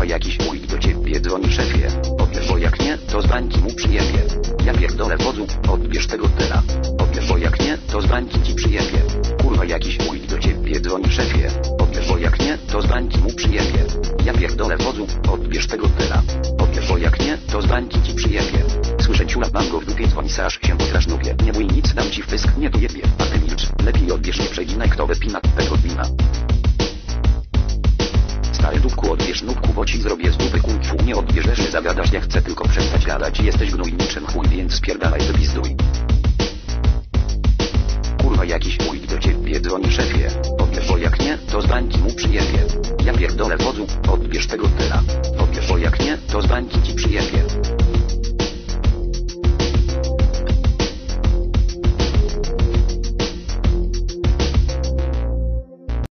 Kurwa jakiś ujk do ciebie dzwoni szefie. Odbierz, bo jak nie, to z bańki mu przyjebie. Ja pierdolę wodzu, odbierz tego tela. Odbierz, bo jak nie, to z bańki ci przyjebie. Kurwa jakiś ujk do ciebie dzwoni szefie. Odbierz, bo jak nie, to z bańki mu przyjebie. Ja pierdolę wodzu, odbierz tego tela. Odbierz, bo jak nie, to z bańki ci przyjebie. Słyszę ciula mam go w dupie dzwoni aż się potrasz nubie. Nie mój nic dam ci w pysk, nie dojebie. A ty milcz, lepiej odbierz nie przeginaj kto wypina tego dwina. Odbierz nubku, bo ci zrobię z dupy kung fu Nie odbierzesz, nie zagadasz, ja chcę tylko przestać gadać. Jesteś gnój niczym chuj, więc spierdalaj wypizduj Kurwa jakiś ujk do ciebie dzwoni szefie. Odbierz, bo jak nie, to z bańki mu przyjebie. Ja pierdolę wodzu, odbierz tego ty